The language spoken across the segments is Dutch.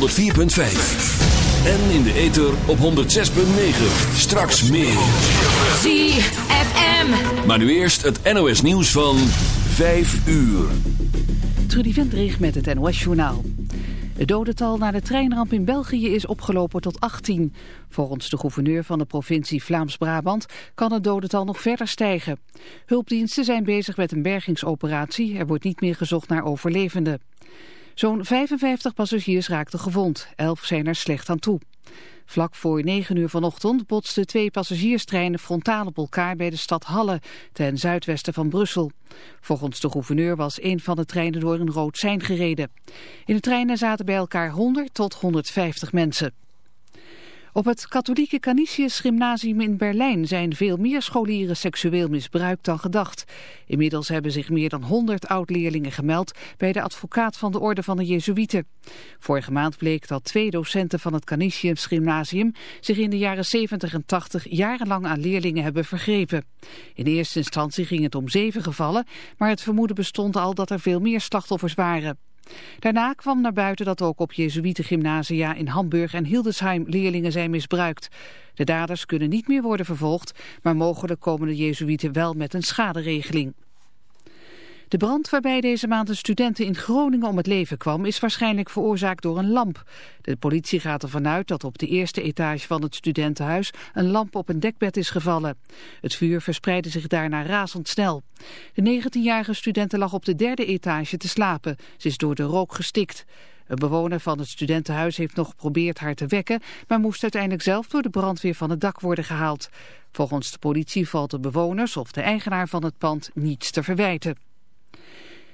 104.5. En in de ether op 106.9. Straks meer. ZFM. Maar nu eerst het NOS nieuws van 5 uur. Trudy Vendrig met het NOS-journaal. Het dodental na de treinramp in België is opgelopen tot 18. Volgens de gouverneur van de provincie Vlaams-Brabant kan het dodental nog verder stijgen. Hulpdiensten zijn bezig met een bergingsoperatie. Er wordt niet meer gezocht naar overlevenden. Zo'n 55 passagiers raakten gewond. Elf zijn er slecht aan toe. Vlak voor 9 uur vanochtend botsten twee passagierstreinen frontaal op elkaar bij de stad Halle, ten zuidwesten van Brussel. Volgens de gouverneur was een van de treinen door een rood sein gereden. In de treinen zaten bij elkaar 100 tot 150 mensen. Op het katholieke Canisius Gymnasium in Berlijn zijn veel meer scholieren seksueel misbruikt dan gedacht. Inmiddels hebben zich meer dan 100 oud-leerlingen gemeld bij de advocaat van de orde van de Jezuïeten. Vorige maand bleek dat twee docenten van het Canisius Gymnasium zich in de jaren 70 en 80 jarenlang aan leerlingen hebben vergrepen. In eerste instantie ging het om zeven gevallen, maar het vermoeden bestond al dat er veel meer slachtoffers waren. Daarna kwam naar buiten dat ook op Jezuïetengymnasia in Hamburg en Hildesheim leerlingen zijn misbruikt. De daders kunnen niet meer worden vervolgd, maar mogelijk komen de Jezuïeten wel met een schaderegeling. De brand waarbij deze maand een studenten in Groningen om het leven kwam is waarschijnlijk veroorzaakt door een lamp. De politie gaat ervan uit dat op de eerste etage van het studentenhuis een lamp op een dekbed is gevallen. Het vuur verspreidde zich daarna razendsnel. De 19-jarige studente lag op de derde etage te slapen. Ze is door de rook gestikt. Een bewoner van het studentenhuis heeft nog geprobeerd haar te wekken, maar moest uiteindelijk zelf door de brandweer van het dak worden gehaald. Volgens de politie valt de bewoners of de eigenaar van het pand niets te verwijten.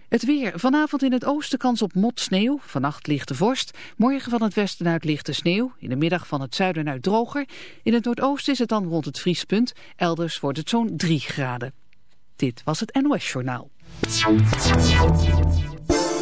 Het weer. Vanavond in het oosten kans op mot sneeuw. Vannacht ligt de vorst. Morgen van het westen uit lichte sneeuw. In de middag van het zuiden uit droger. In het noordoosten is het dan rond het vriespunt. Elders wordt het zo'n 3 graden. Dit was het NOS Journaal.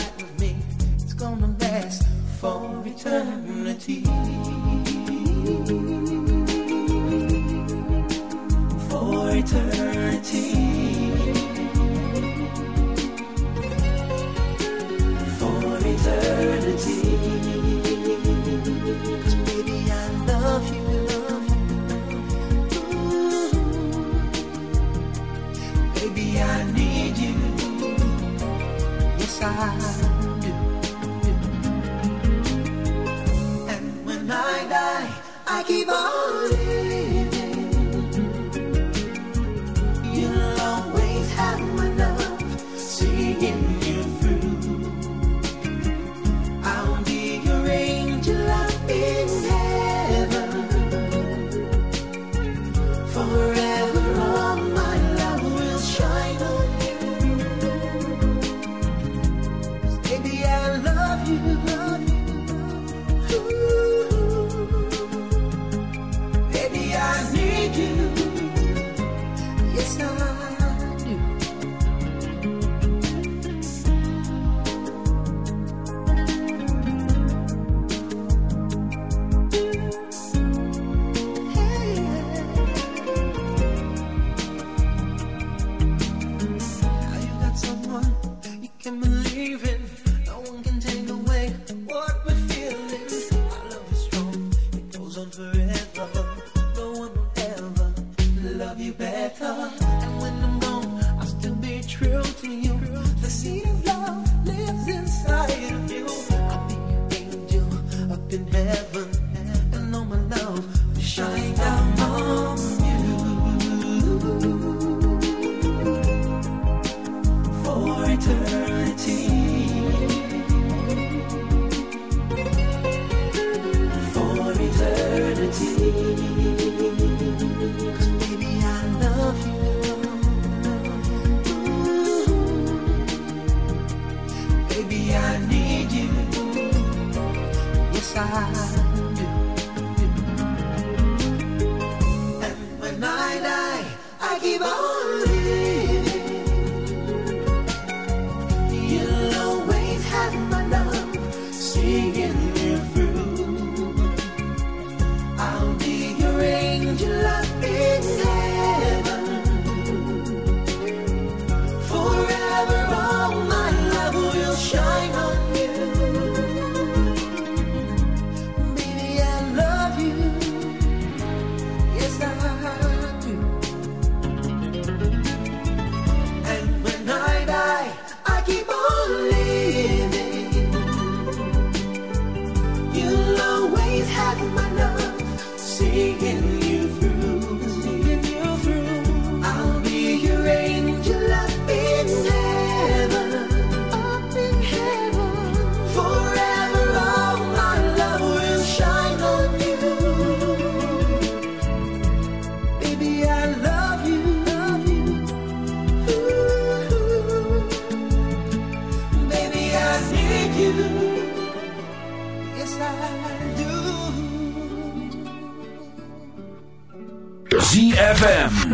inside of me. It's gonna last for eternity. For eternity. Ivan.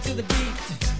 to the beat.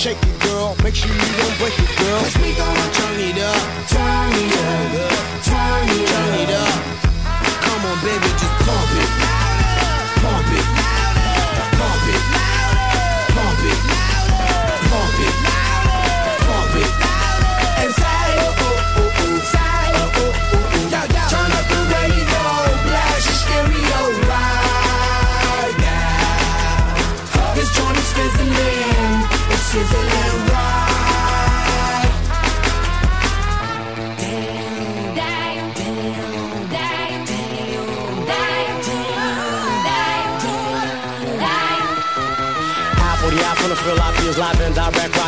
shaking.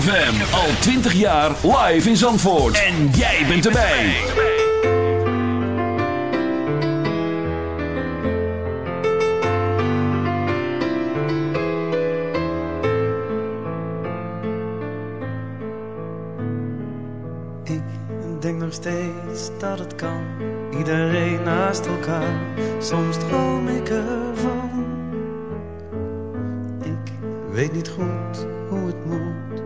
ZFM. Al 20 jaar live in Zandvoort. En jij bent erbij. Ik denk nog steeds dat het kan. Iedereen naast elkaar. Soms droom ik ervan. Ik weet niet goed hoe het moet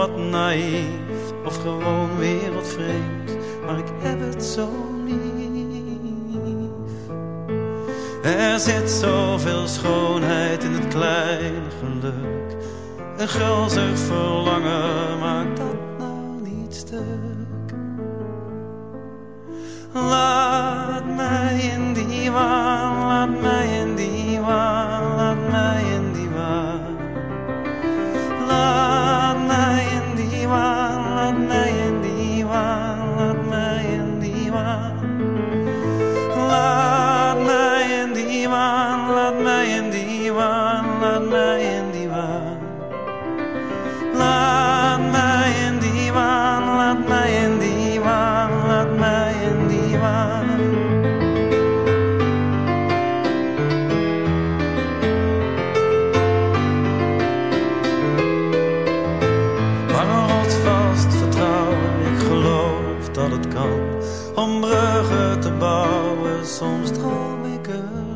wat naïef of gewoon wereldvreemd, maar ik heb het zo lief. Er zit zoveel schoonheid in het kleine geluk, een gulzig verlangen maakt om bruggen te bouwen. Soms droom ik het.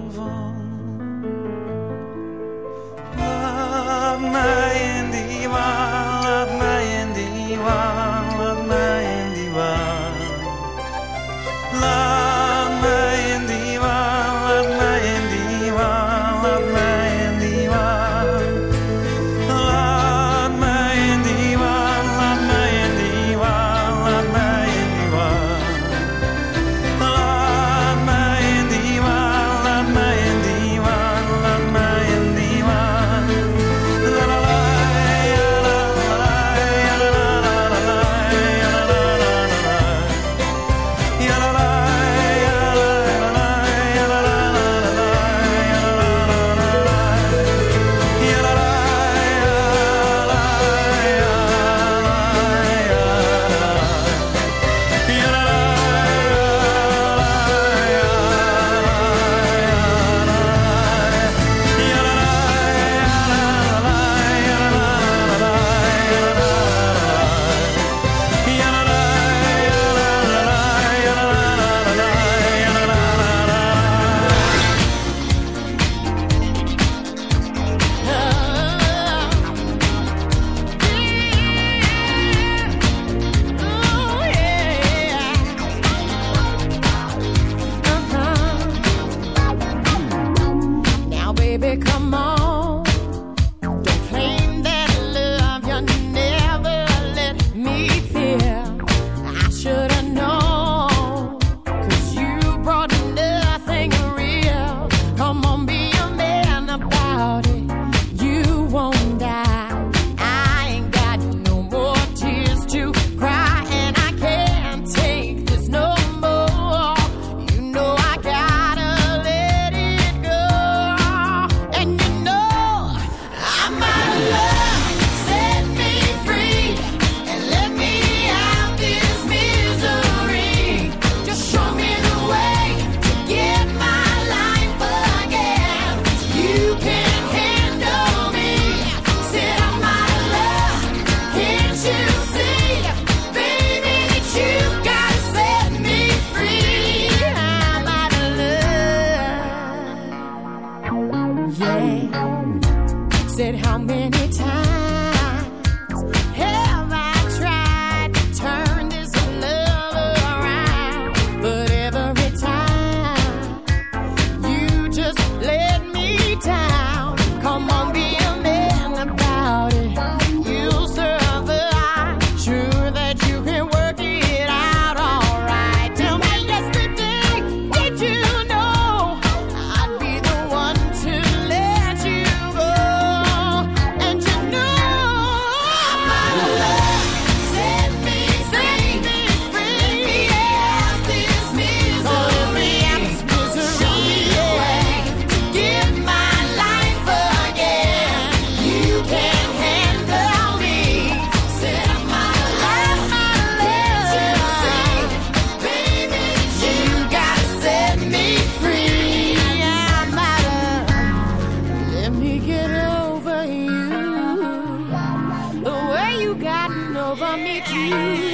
meet you,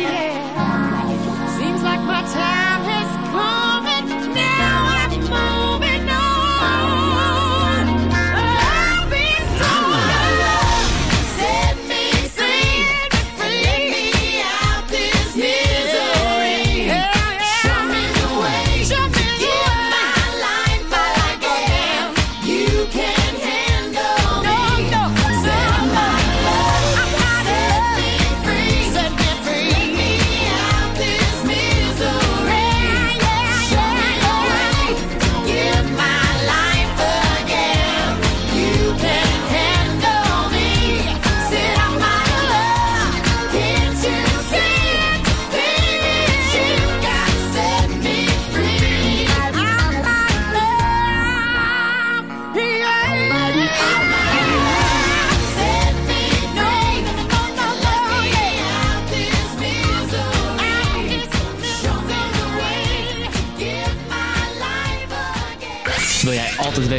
yeah. Seems like my time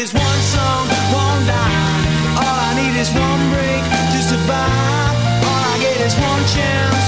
is one song, one line. All I need is one break to survive. All I get is one chance.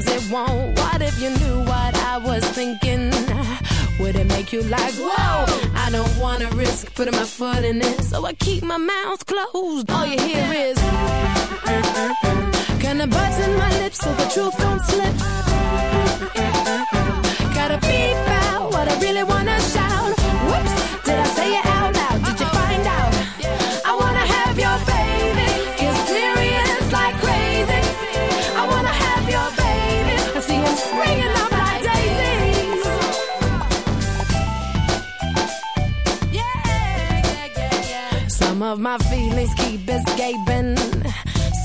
sometimes it won't. What if you knew what I was thinking? Would it make you like, whoa? I don't wanna risk putting my foot in it, so I keep my mouth closed. All you hear is, kinda in my lips so the truth don't slip. Gotta beep out what I really wanna shout.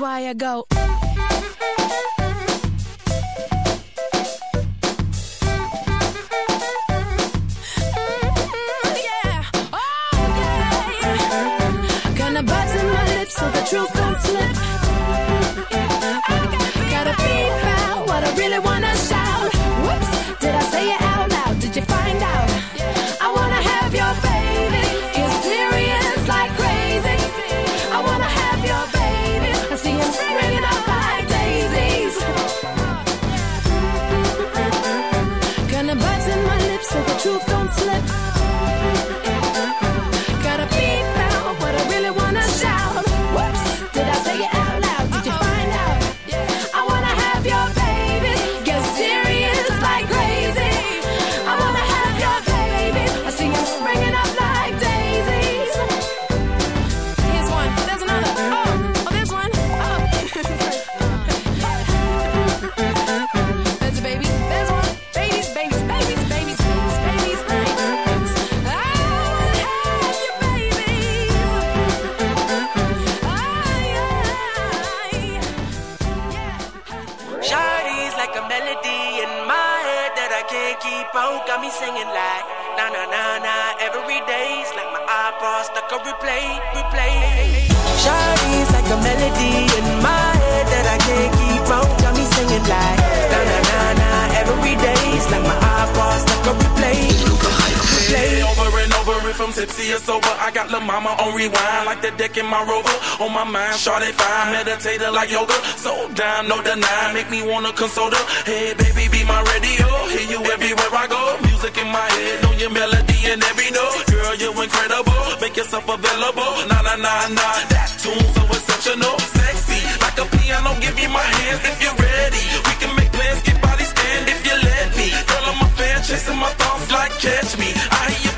Why I go. Slip. I'm tipsy or sober, I got La Mama on rewind, like the deck in my rover. On my mind, Shawty fine, meditator like yoga. So down, no deny, make me wanna console her. Hey, baby, be my radio, hear you everywhere I go. Music in my head, know your melody and every note. Girl, you incredible, make yourself available. Nah, nah, nah, nah, that tune so exceptional, sexy, like a piano. Give me my hands if you're ready. We can make plans, get body stand if you let me. Girl, I'm a fan, chasing my thoughts like catch me. I hear you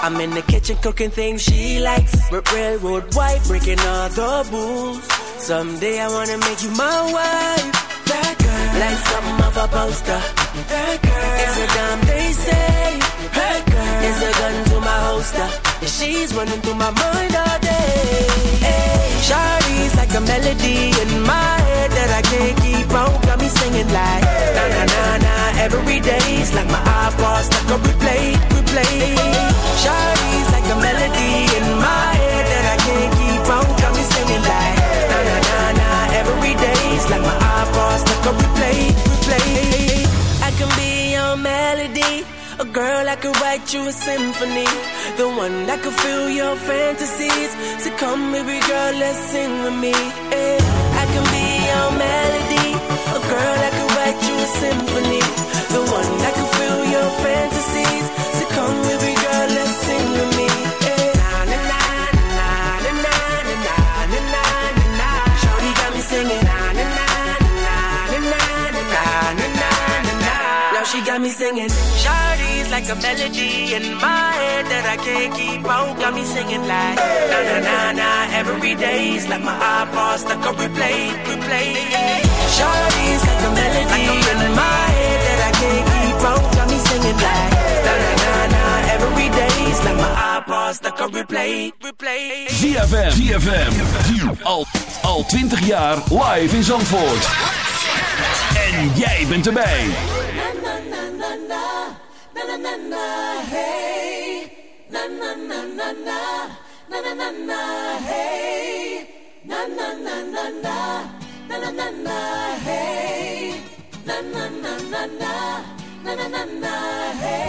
I'm in the kitchen cooking things she likes. R- railroad white, breaking all the rules. Someday I wanna make you my wife. That girl, like something of a poster. That girl is a damn they say. That girl is a gun to my holster. She's running through my mind all day. Hey, Shawty's like a melody in my head that I can't keep out. Got me singing like na na na na every day's like my iPod stuck on replay, replay. Shawty's like a melody in my head that I can't keep. Got me singing like na na na na every day's like my iPod stuck on replay, replay. I can be your melody. A girl that could write you a symphony. The one that could fill your fantasies. So come, baby girl, let's sing with me. eh. I can be your melody. A girl that could write you a symphony. The one that could fill your fantasies. Me singing. Shawty's like a melody in my head that I can't keep out. Got me singing like na na na na every day's like my iPod stuck on replay, replay. Shawty's like a melody in my head that I can't keep out. Got me singing like na na na na every day's like my iPod stuck on replay, replay. ZFM. ZFM. Al, al 20 jaar live in Zandvoort. En jij bent erbij. na na na na hey, na na na na na, na na na na hey, na na na na na, na na na na hey, na na na na na, na na na na hey.